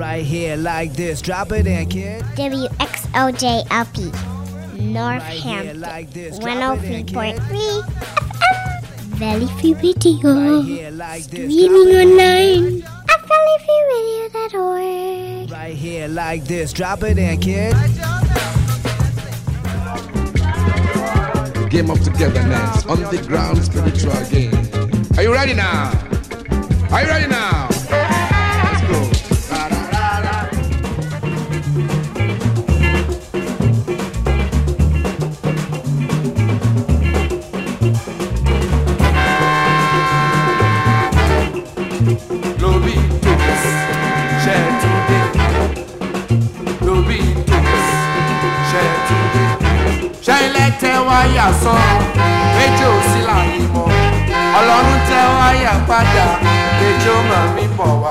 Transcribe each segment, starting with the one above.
Right here, like this. Drop it in, kid. WXOJLP, Right here, Northampton, like this. Drop it in, 103.3 FM, Valley Free Radio. Right here, like this. Streaming Drop it in, online at valleyfreeradio.org. Right here, like this. Drop it in, kid. Game of togetherness, underground spiritual game. Are you ready now? Are you ready now? Ṣẹ́yìnlẹ̀ tẹ wáyà sán, méjì ò sí láyé mọ́. Ọlọ́run tẹ wáyà padà, méjì ó mọ̀ mí bọ̀ wá.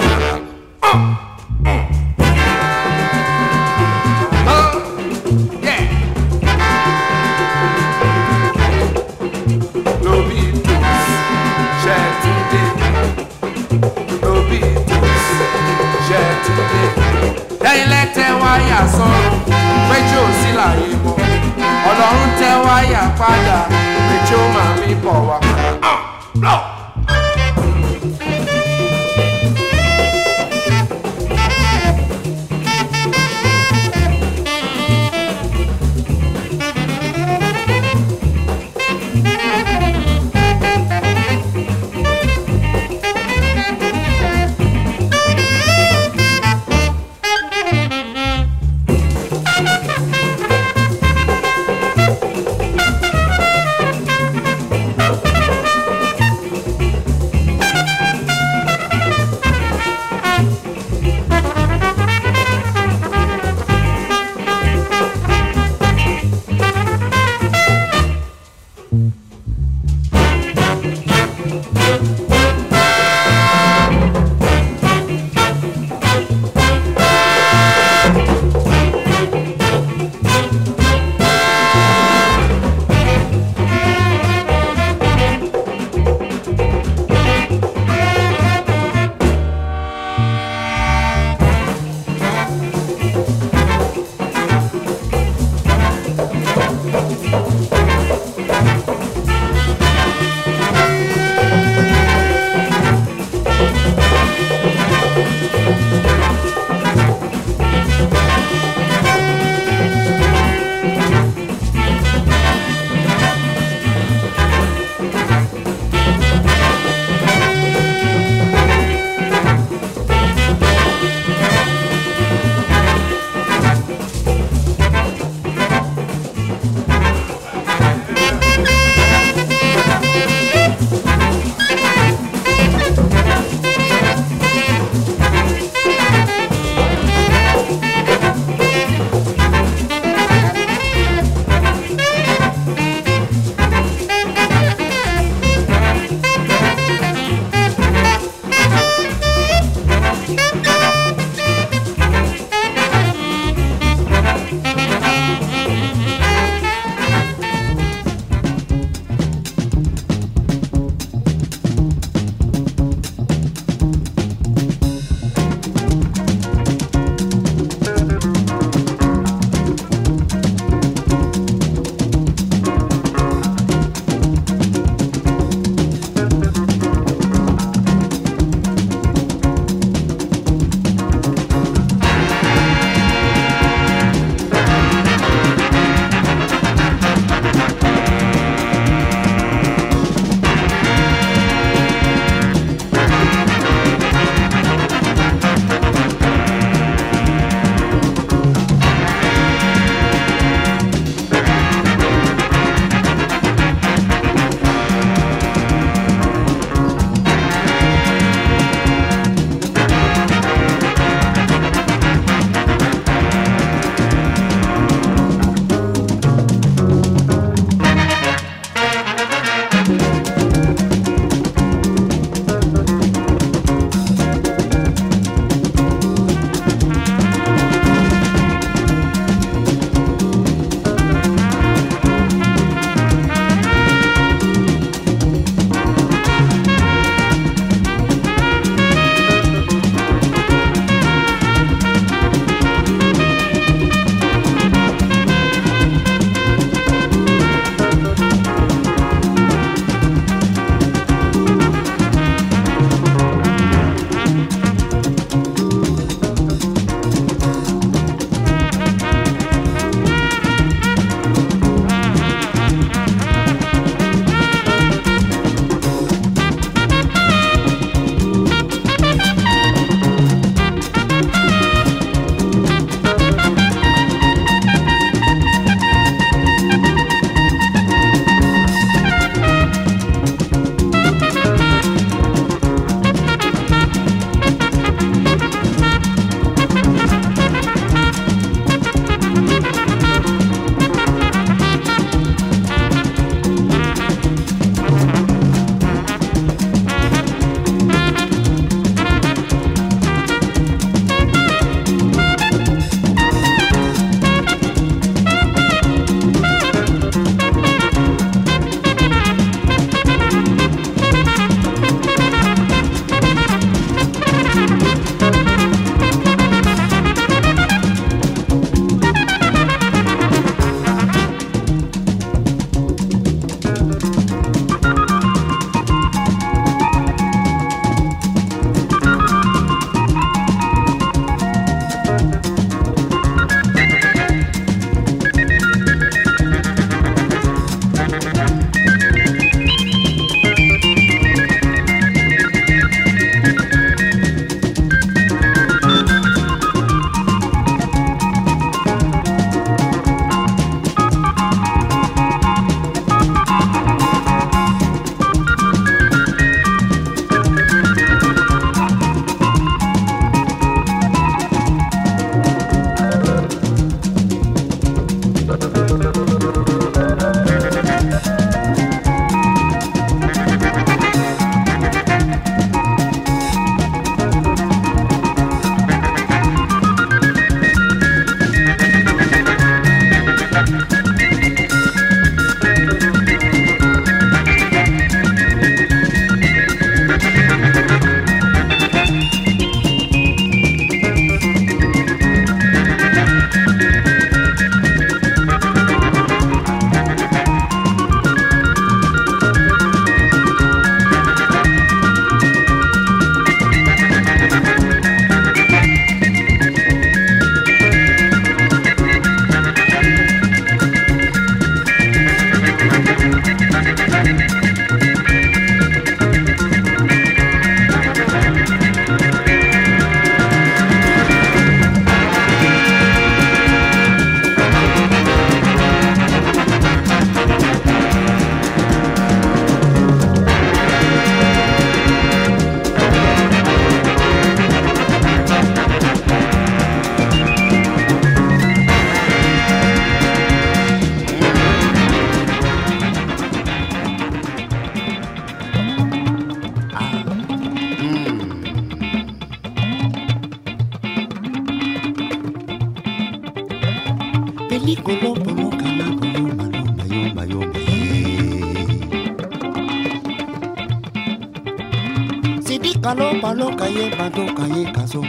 It's the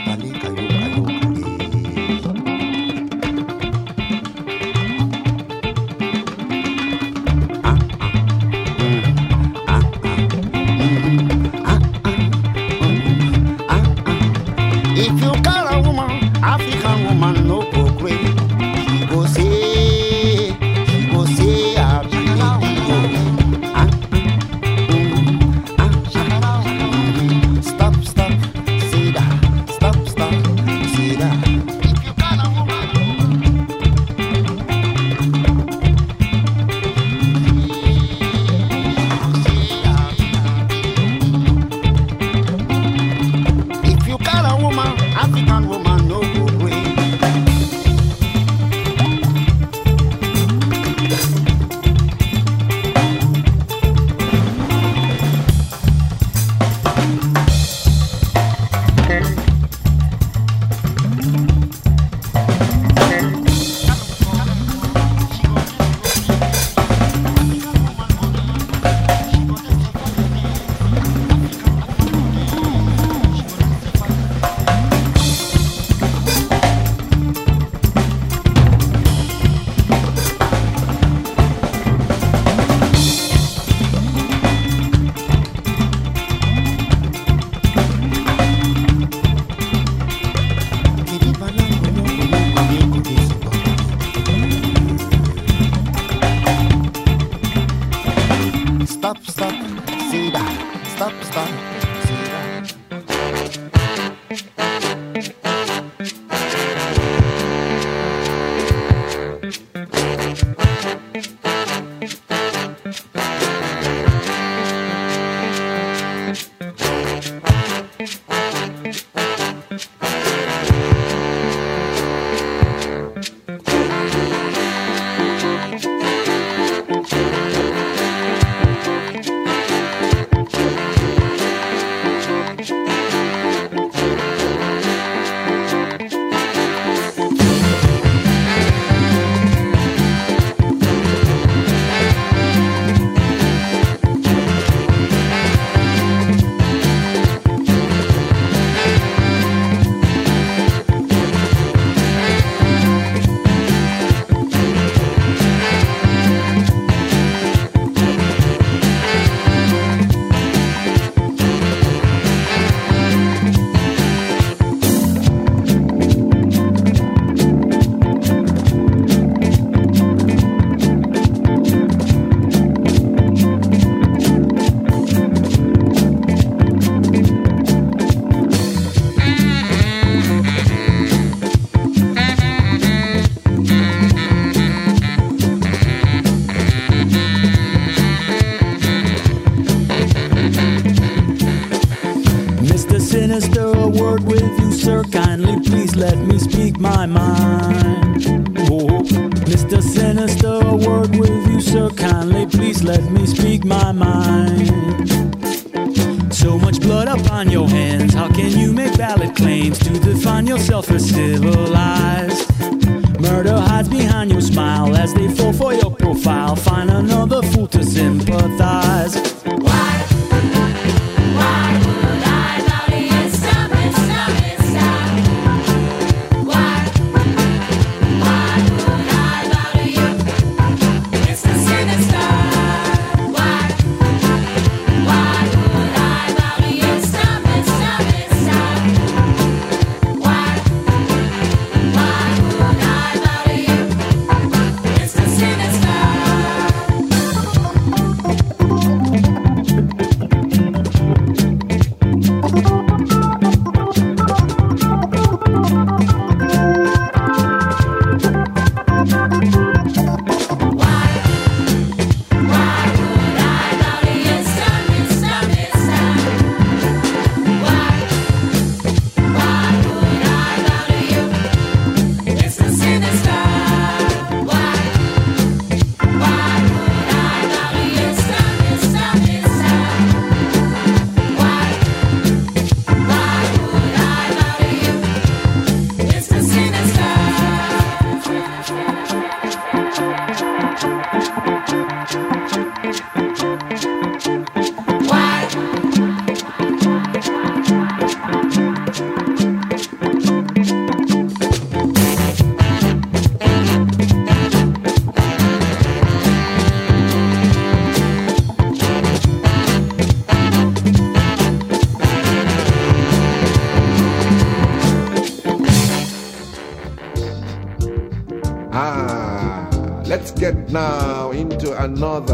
another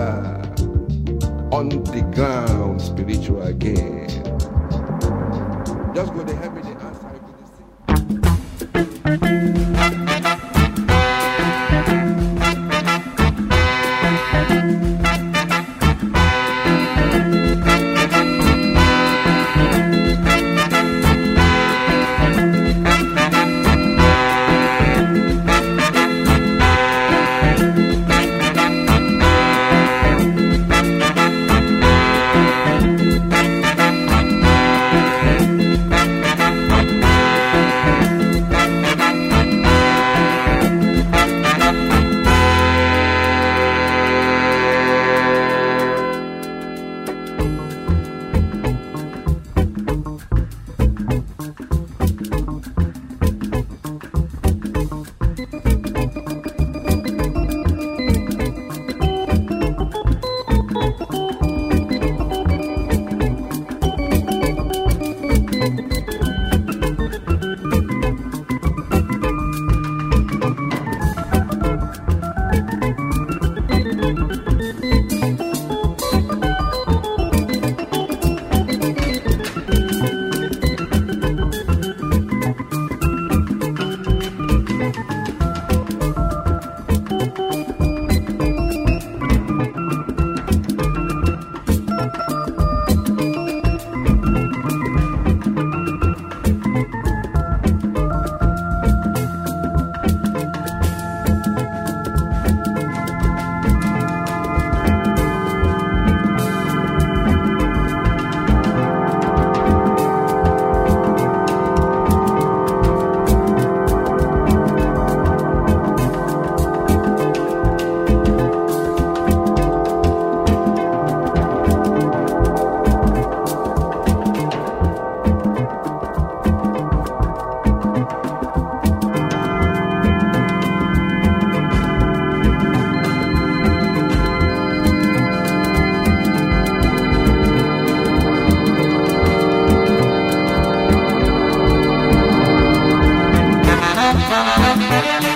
Música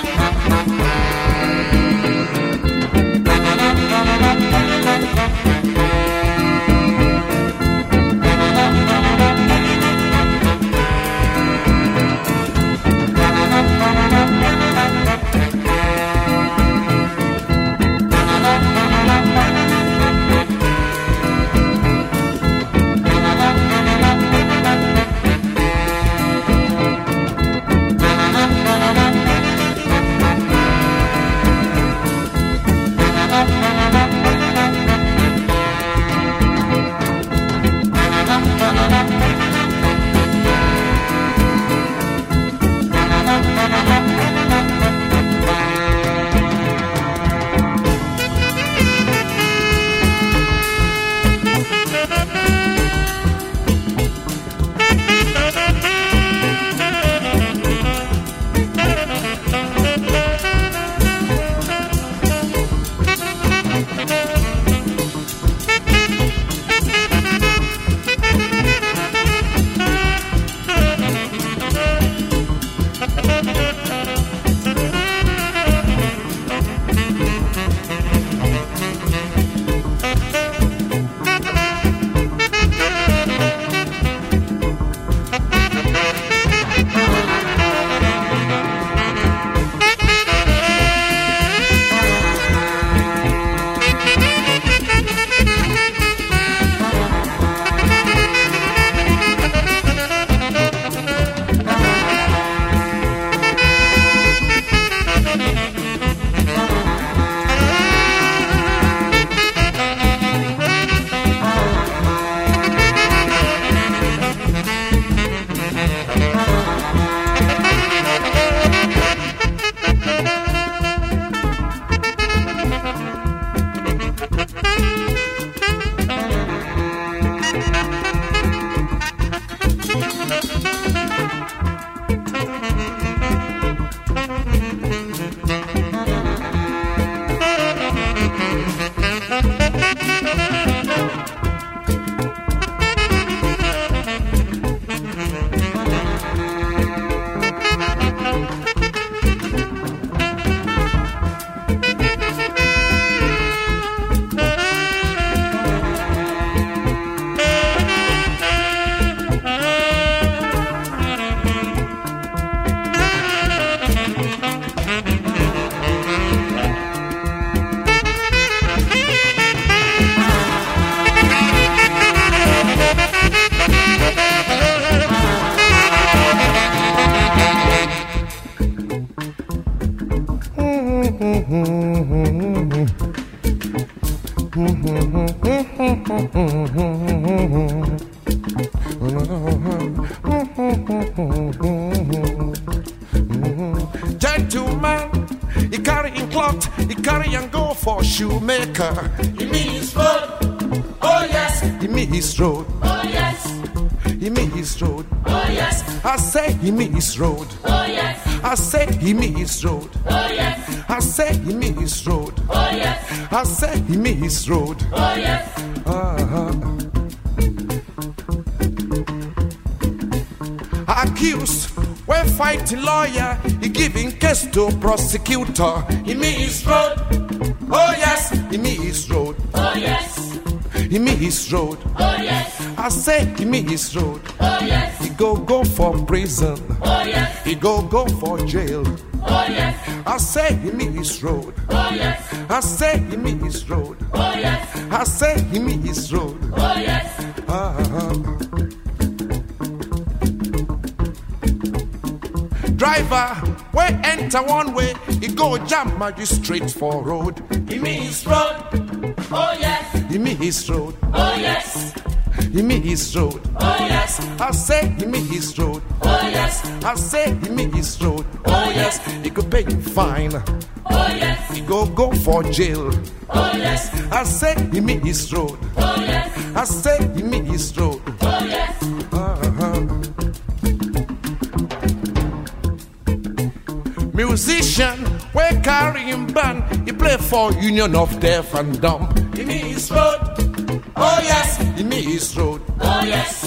say he me his road. oh yes. Uh-huh. Accused when fighting lawyer, he giving case to prosecutor. He his road. Oh yes, He me his road. oh yes, He me his road. oh yes, I say he me his road. oh yes, He go go for prison. oh yes, He go go for jail. oh yes, I say he me his road. oh yes, I say he me his road. oh yes, I say he me his road. oh yes. Uh-huh. Driver, when enter one way, he go jam magistrate for road. He mean his road. Oh yes, He me his road. oh yes, He me his road. oh yes, I say he me his road. oh yes, I say he me his road. Oh, yes. He could pay you fine. oh yes, He go go for jail. oh yes, I say he me his road. oh yes, I say he me his road. oh yes. Uh-huh. Musician, we carry him band. He play for Union of Deaf and Dumb. He mean his road. Oh yes, He me his road. oh yes,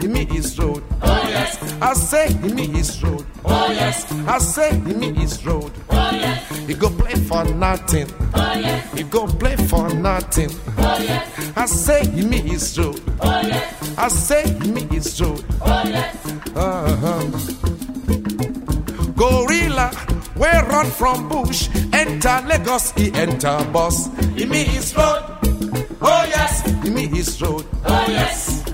He me his road. oh yes, I say he me his road. oh yes, I say he me his road. oh yes, He go play for nothing. oh yes, He go play for nothing. oh yes, I say he me his road. oh yes, I say he me his road. oh yes, uh-huh. Gorilla, we run from bush. Enter Lagos, he enter bus. he mean his road. He me his road. oh yes,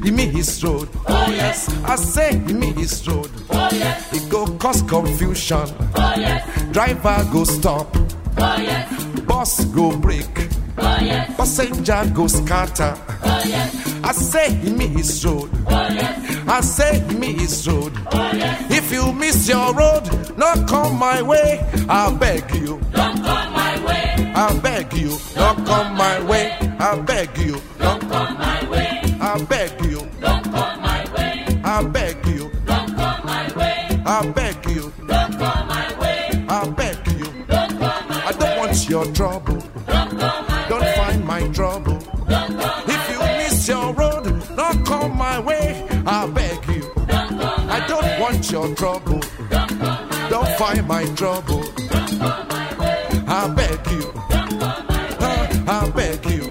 Give me his road. oh yes, I say give me his road. oh yes, He go cause confusion. oh yes, Driver go stop. oh yes, Bus go break. oh yes, Passenger go scatter. oh yes, I say give me his road. oh yes, I say give me his road. oh yes. If you miss your road, not come my way. I beg you. Don't come my way, I beg you. Don't, come my way. I beg you. don't come my way, I beg you. don't come my way, I beg you. don't come my way, I beg you. don't come my way, I beg you. don't come my I don't want your trouble. don't come my Don't find my trouble. don't come If you miss your road, don't come my way. I beg you. I don't want your trouble. Don't find my trouble. I beg you. I beg you.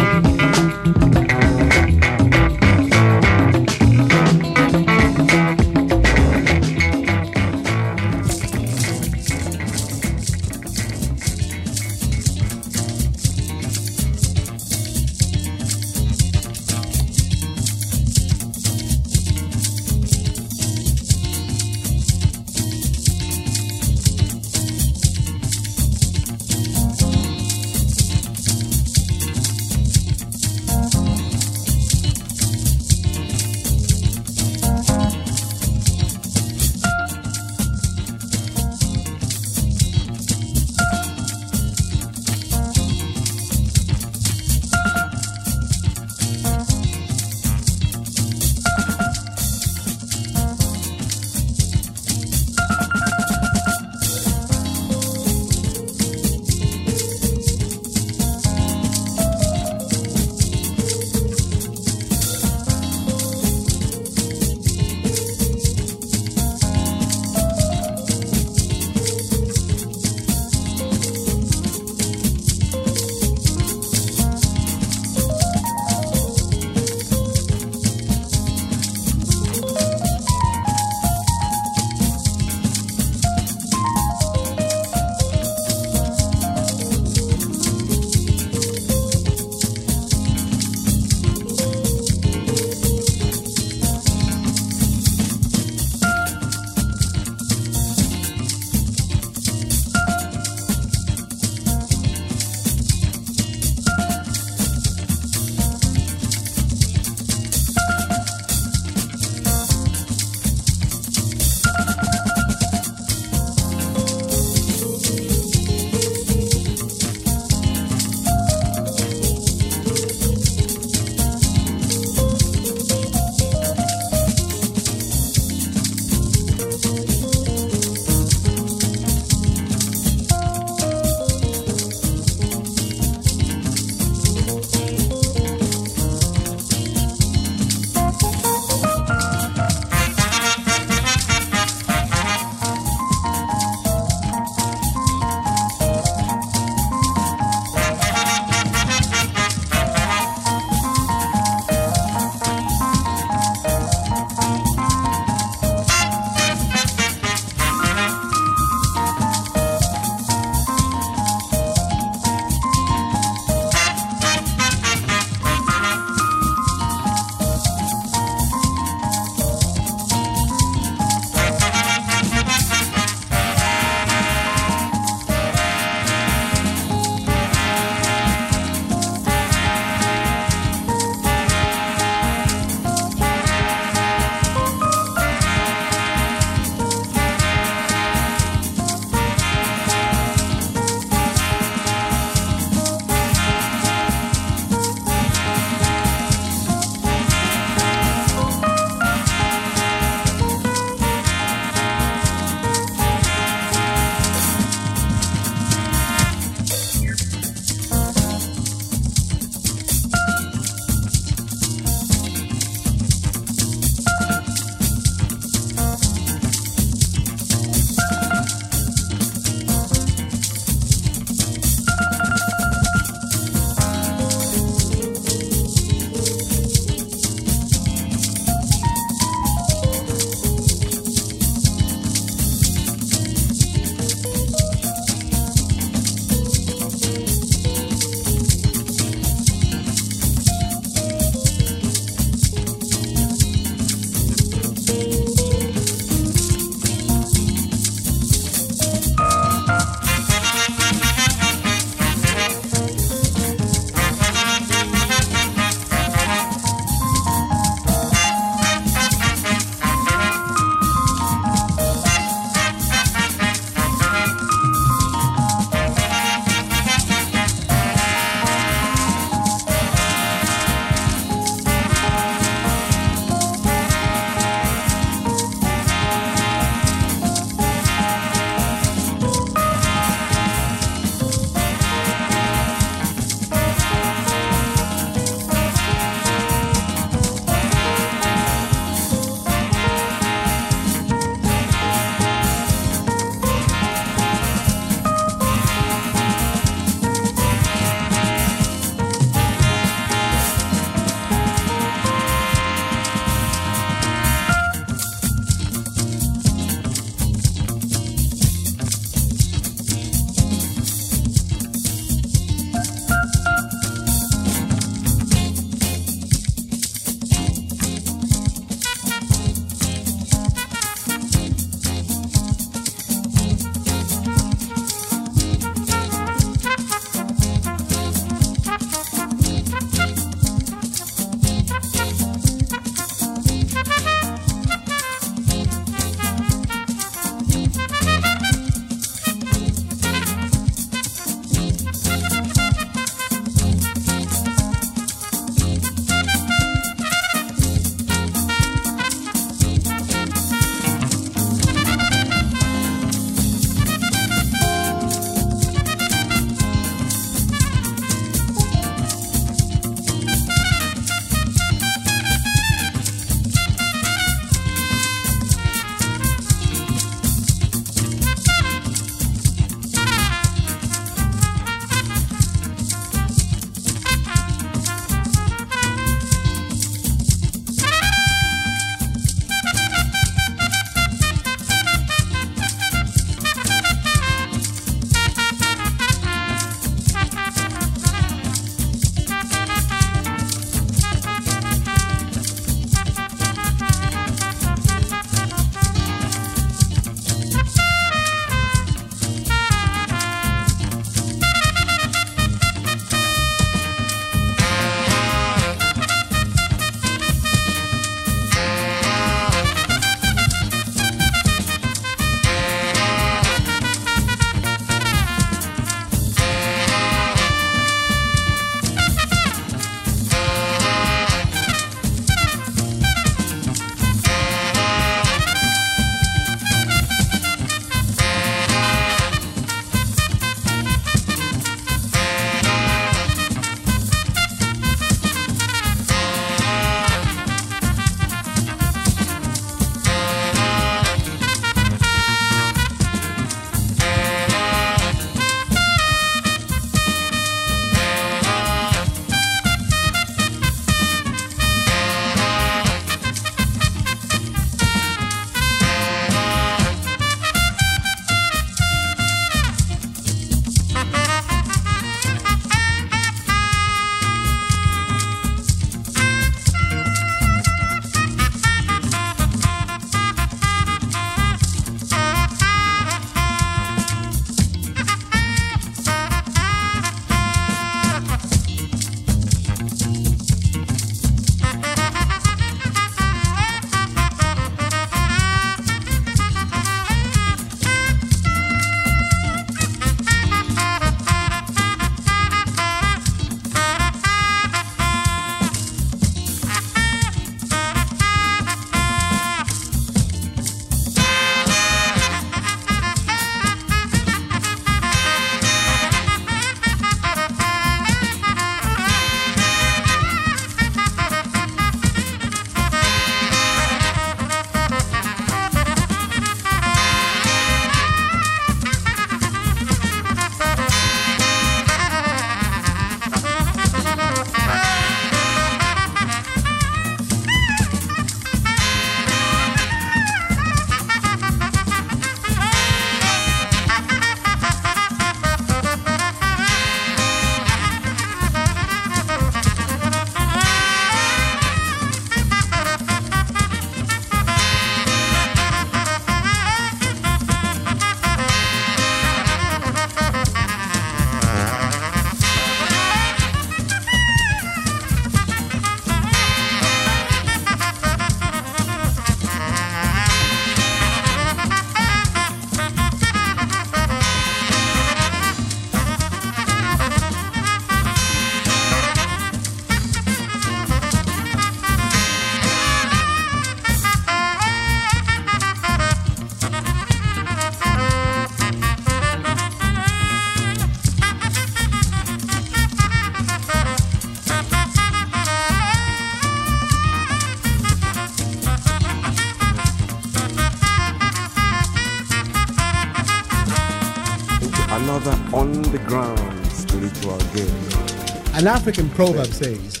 An African proverb says,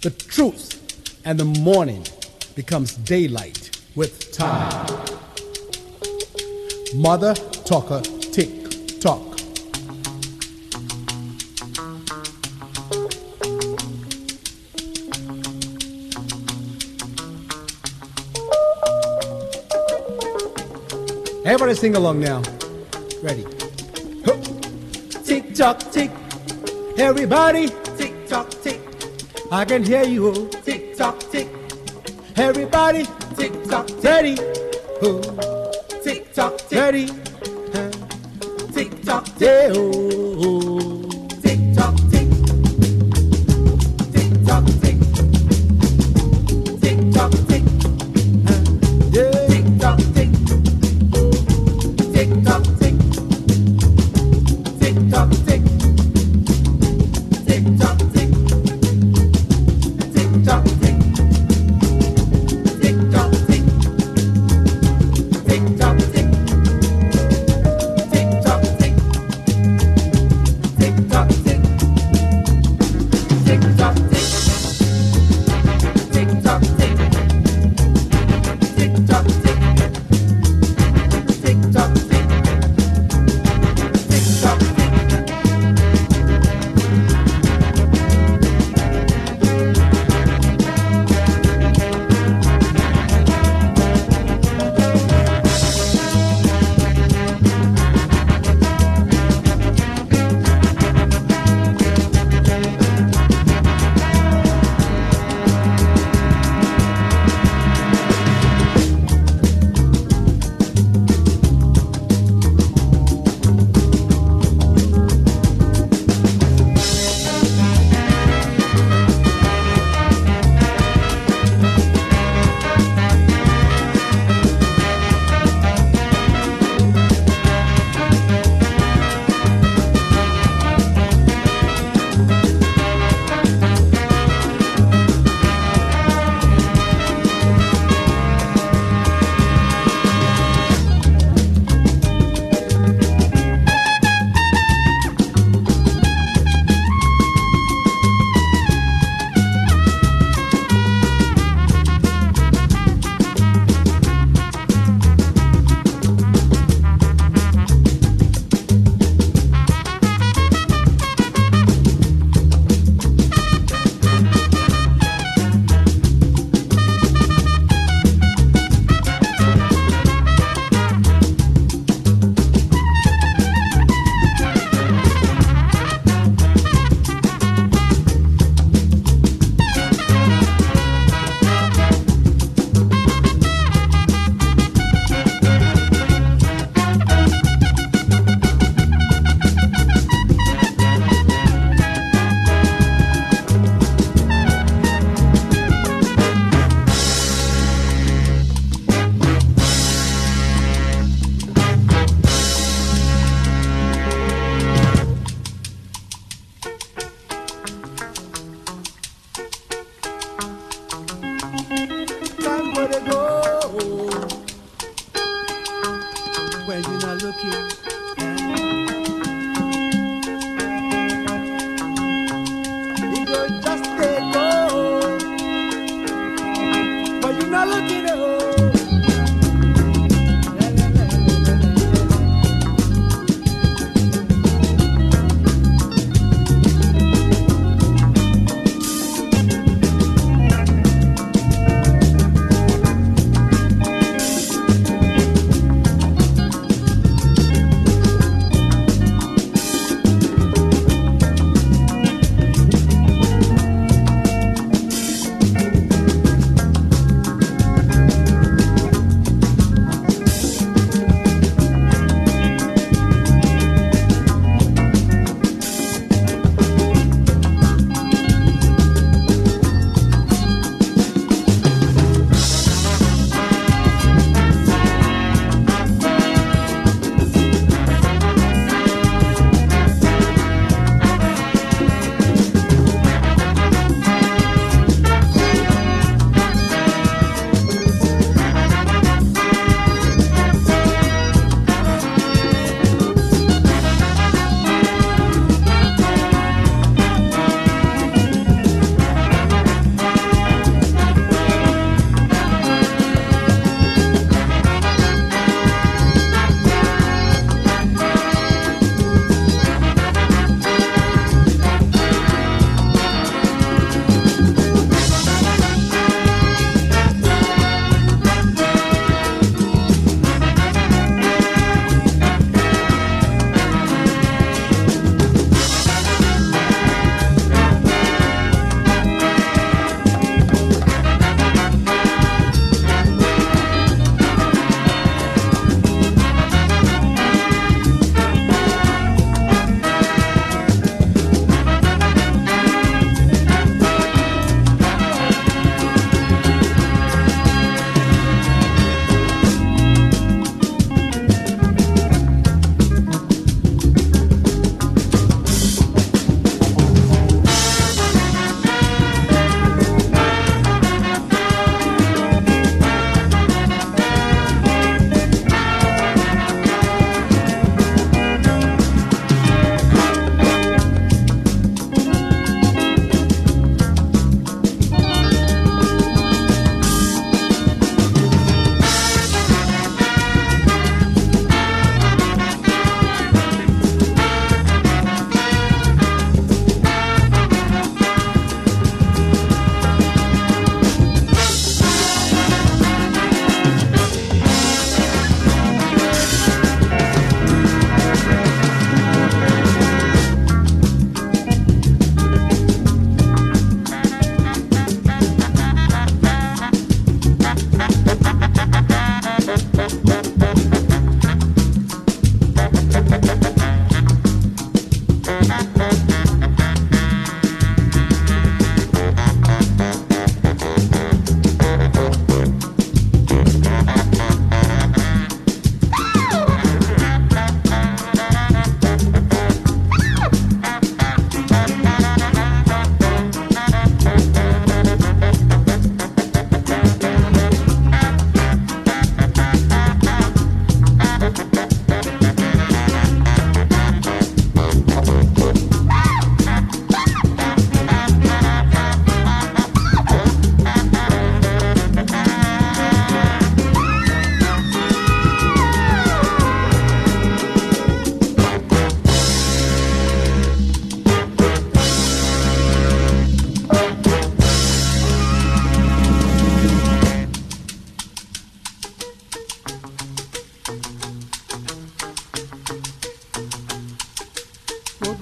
the truth and the morning becomes daylight with time. Mother talker tick tock. Everybody sing along now. Ready. Tick tock tick. Everybody. I can hear you. oh. Tick tock tick. Everybody tick tock ready. Oh. Tick tock tick. ready. Huh. Tick tock tick. Oh. Tick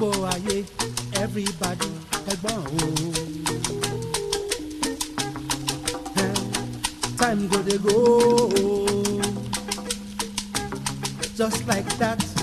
gbogbo ayé everybody ẹgbọ́n o. time go dey go just like that.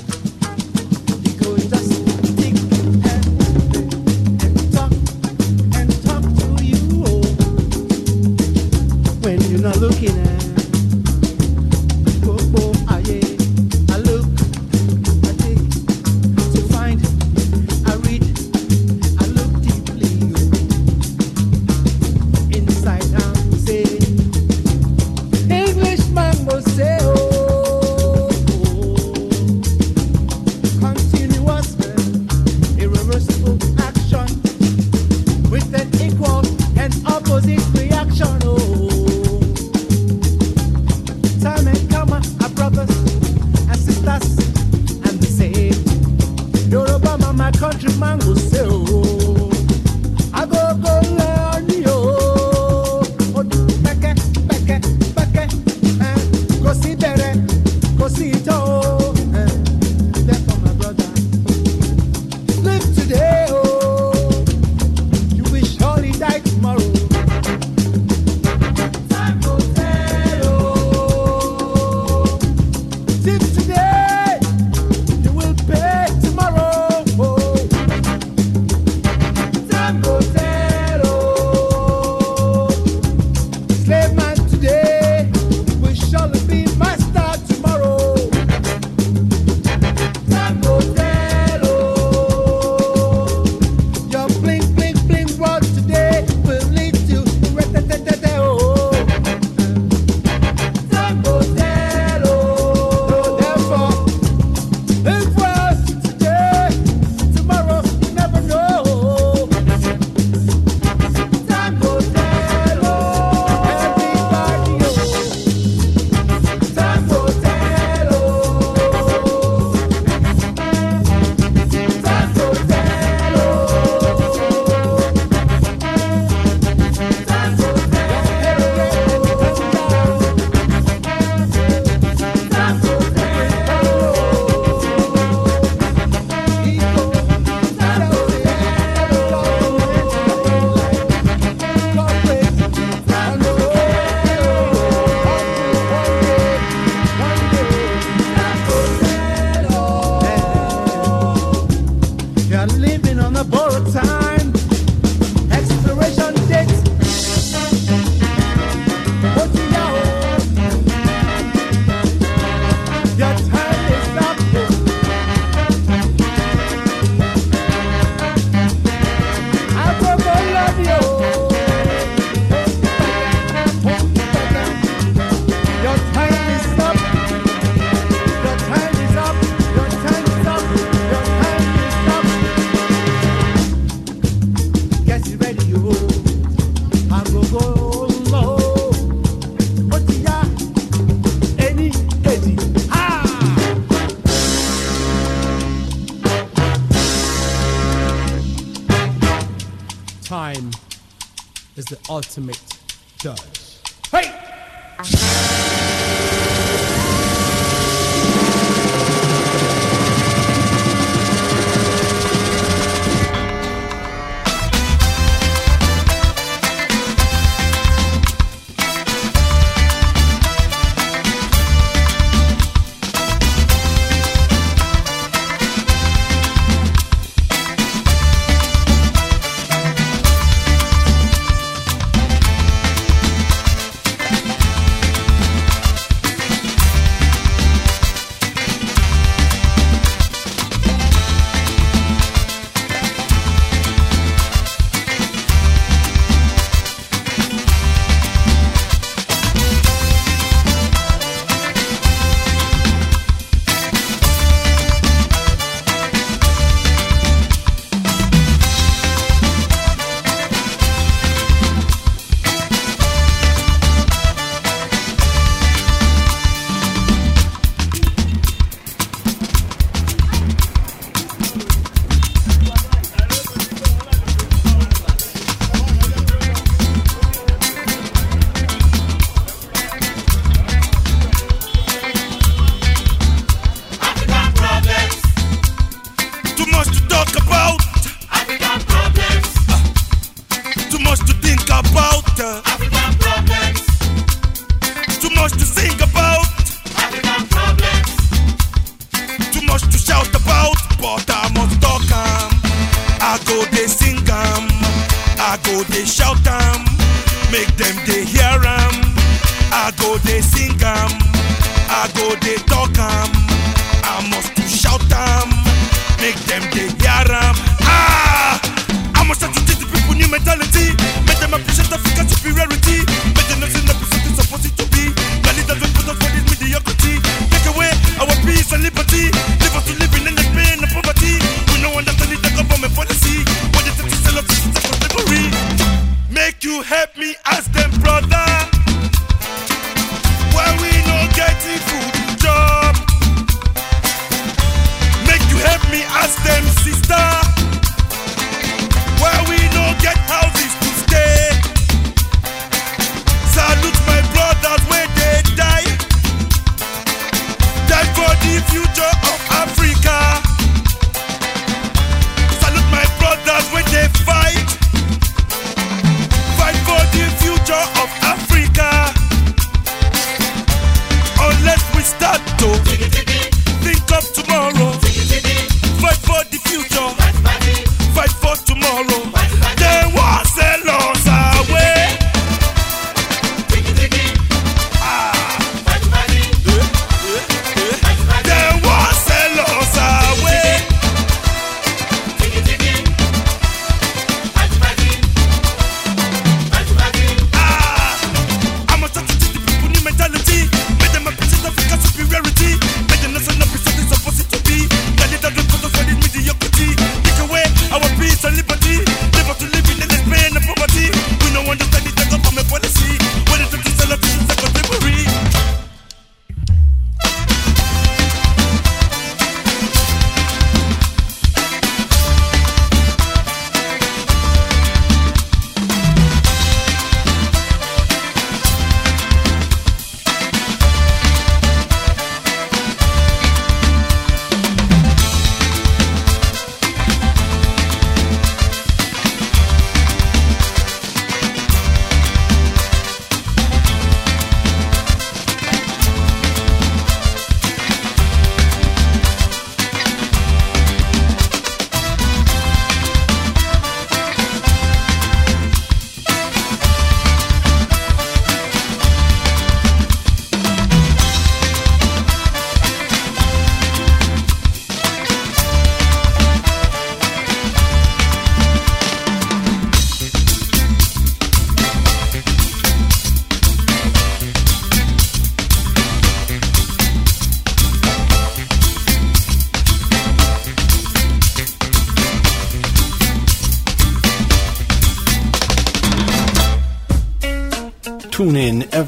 ultimate shout 'em, make them they hear 'em. Ah, I must have to teach the people new mentality, make them appreciate African superiority, make them not see the it's supposed to be.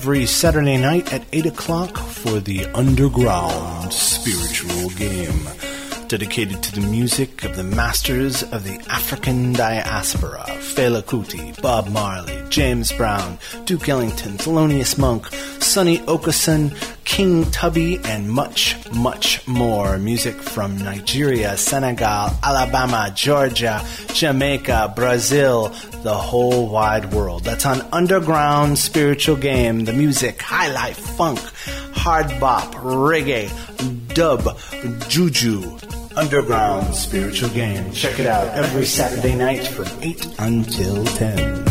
Every Saturday night at 8 o'clock for the Underground Spiritual Game, dedicated to the music of the masters of the African diaspora Fela Kuti, Bob Marley, James Brown, Duke Ellington, Thelonious Monk, Sonny Okosun, King Tubby, and much, much more. Music from Nigeria, Senegal, Alabama, Georgia, Jamaica, Brazil, the whole wide world. That's on Underground Spiritual Game. The music, high life, funk, hard bop, reggae, dub, juju. Underground Spiritual Game. Check it out every Saturday night from 8 until 10.